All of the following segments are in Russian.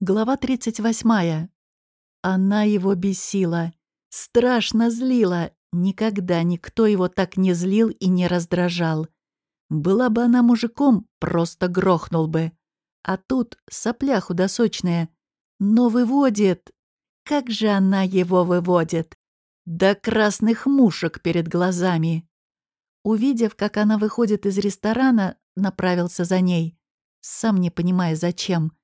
Глава 38. Она его бесила. Страшно злила. Никогда никто его так не злил и не раздражал. Была бы она мужиком, просто грохнул бы. А тут сопля худосочная. Но выводит. Как же она его выводит? До красных мушек перед глазами. Увидев, как она выходит из ресторана, направился за ней. Сам не понимая, зачем.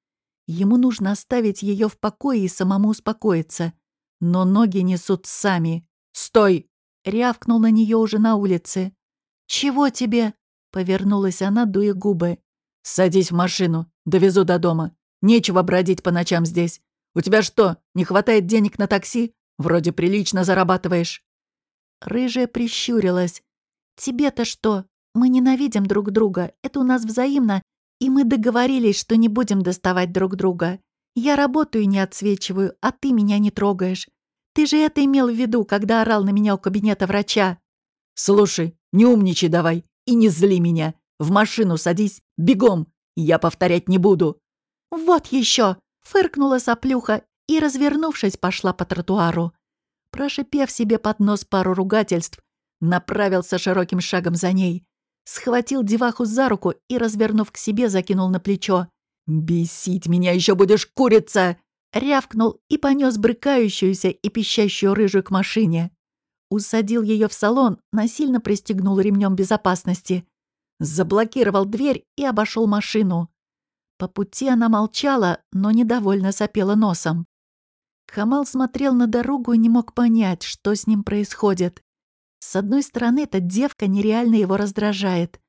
Ему нужно оставить ее в покое и самому успокоиться. Но ноги несут сами. «Стой!» — рявкнул на нее уже на улице. «Чего тебе?» — повернулась она, дуя губы. «Садись в машину, довезу до дома. Нечего бродить по ночам здесь. У тебя что, не хватает денег на такси? Вроде прилично зарабатываешь». Рыжая прищурилась. «Тебе-то что? Мы ненавидим друг друга. Это у нас взаимно. И мы договорились, что не будем доставать друг друга. Я работаю и не отсвечиваю, а ты меня не трогаешь. Ты же это имел в виду, когда орал на меня у кабинета врача. Слушай, не умничай давай и не зли меня. В машину садись, бегом. Я повторять не буду. Вот еще! Фыркнула соплюха и, развернувшись, пошла по тротуару. Прошипев себе под нос пару ругательств, направился широким шагом за ней схватил деваху за руку и, развернув к себе, закинул на плечо. «Бесить меня еще будешь, курица!» Рявкнул и понес брыкающуюся и пищащую рыжую к машине. Усадил ее в салон, насильно пристегнул ремнем безопасности. Заблокировал дверь и обошел машину. По пути она молчала, но недовольно сопела носом. Хамал смотрел на дорогу и не мог понять, что с ним происходит. С одной стороны, эта девка нереально его раздражает,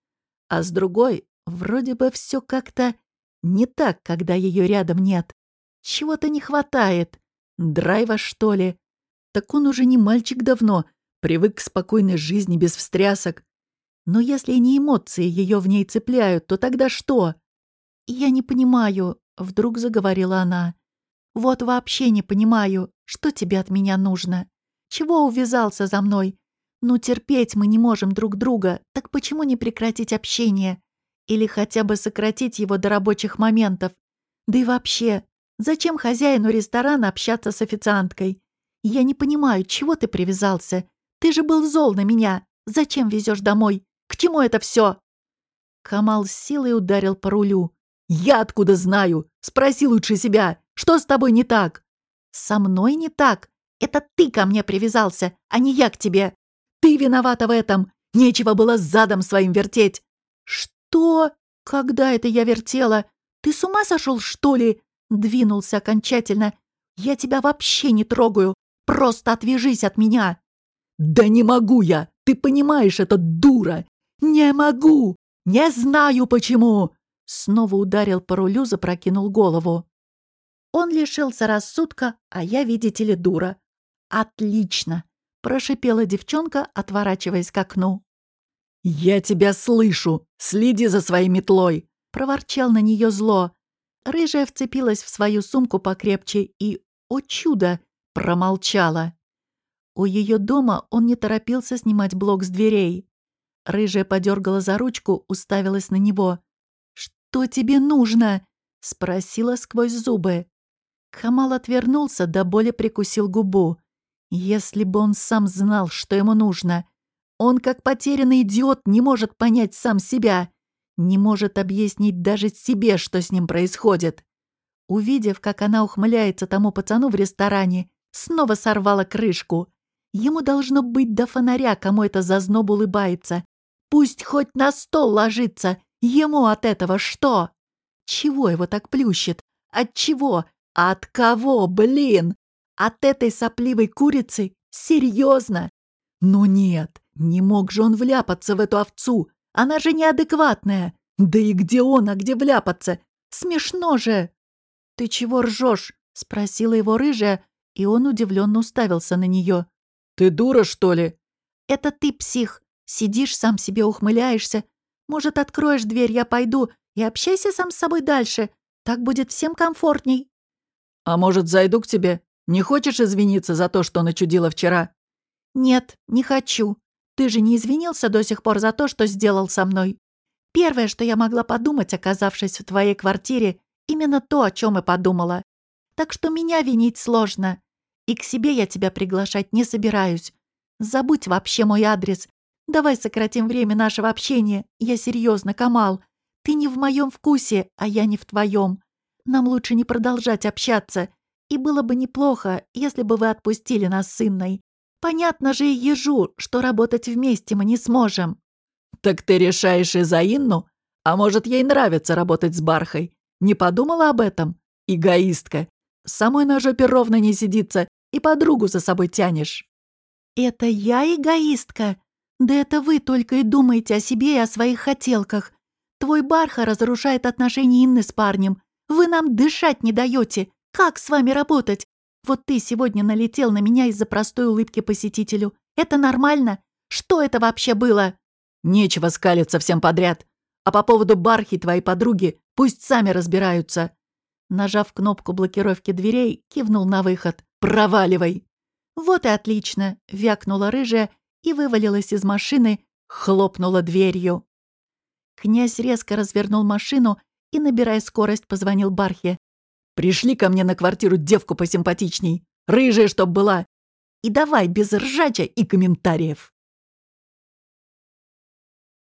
а с другой, вроде бы все как-то не так, когда ее рядом нет. Чего-то не хватает. Драйва, что ли? Так он уже не мальчик давно, привык к спокойной жизни без встрясок. Но если не эмоции ее в ней цепляют, то тогда что? «Я не понимаю», — вдруг заговорила она. «Вот вообще не понимаю, что тебе от меня нужно? Чего увязался за мной? Ну, терпеть мы не можем друг друга, так почему не прекратить общение? Или хотя бы сократить его до рабочих моментов? Да и вообще, зачем хозяину ресторана общаться с официанткой? Я не понимаю, чего ты привязался? Ты же был зол на меня. Зачем везешь домой? К чему это все? Камал с силой ударил по рулю. «Я откуда знаю? Спроси лучше себя. Что с тобой не так?» «Со мной не так. Это ты ко мне привязался, а не я к тебе. Ты виновата в этом! Нечего было задом своим вертеть!» «Что? Когда это я вертела? Ты с ума сошел, что ли?» Двинулся окончательно. «Я тебя вообще не трогаю! Просто отвяжись от меня!» «Да не могу я! Ты понимаешь, это дура! Не могу! Не знаю почему!» Снова ударил по рулю, запрокинул голову. Он лишился рассудка, а я, видите ли, дура. Отлично прошипела девчонка, отворачиваясь к окну. «Я тебя слышу! Следи за своей метлой!» — проворчал на нее зло. Рыжая вцепилась в свою сумку покрепче и, о чудо, промолчала. У ее дома он не торопился снимать блок с дверей. Рыжая подергала за ручку, уставилась на него. «Что тебе нужно?» — спросила сквозь зубы. Хамал отвернулся, до боли прикусил губу. Если бы он сам знал, что ему нужно. Он, как потерянный идиот, не может понять сам себя. Не может объяснить даже себе, что с ним происходит. Увидев, как она ухмыляется тому пацану в ресторане, снова сорвала крышку. Ему должно быть до фонаря, кому это зазноб улыбается. Пусть хоть на стол ложится. Ему от этого что? Чего его так плющит? От чего? От кого, блин? От этой сопливой курицы? Серьезно? Ну нет, не мог же он вляпаться в эту овцу. Она же неадекватная. Да и где он, а где вляпаться? Смешно же. Ты чего ржешь? Спросила его рыжая, и он удивленно уставился на нее. Ты дура, что ли? Это ты псих. Сидишь, сам себе ухмыляешься. Может, откроешь дверь, я пойду, и общайся сам с собой дальше. Так будет всем комфортней. А может, зайду к тебе? Не хочешь извиниться за то, что начудила вчера?» «Нет, не хочу. Ты же не извинился до сих пор за то, что сделал со мной. Первое, что я могла подумать, оказавшись в твоей квартире, именно то, о чем и подумала. Так что меня винить сложно. И к себе я тебя приглашать не собираюсь. Забудь вообще мой адрес. Давай сократим время нашего общения. Я серьезно, Камал. Ты не в моем вкусе, а я не в твоем. Нам лучше не продолжать общаться. И было бы неплохо, если бы вы отпустили нас с Инной. Понятно же и ежу, что работать вместе мы не сможем». «Так ты решаешь из-за Инну? А может, ей нравится работать с Бархой? Не подумала об этом? Эгоистка. Самой на жопе ровно не сидится и подругу за собой тянешь». «Это я эгоистка? Да это вы только и думаете о себе и о своих хотелках. Твой Барха разрушает отношения Инны с парнем. Вы нам дышать не даете. Как с вами работать? Вот ты сегодня налетел на меня из-за простой улыбки посетителю. Это нормально? Что это вообще было?» «Нечего скалиться всем подряд. А по поводу Бархи твоей подруги пусть сами разбираются». Нажав кнопку блокировки дверей, кивнул на выход. «Проваливай!» «Вот и отлично!» — вякнула рыжая и вывалилась из машины, хлопнула дверью. Князь резко развернул машину и, набирая скорость, позвонил Бархе. «Пришли ко мне на квартиру девку посимпатичней, рыжая чтоб была, и давай без ржача и комментариев».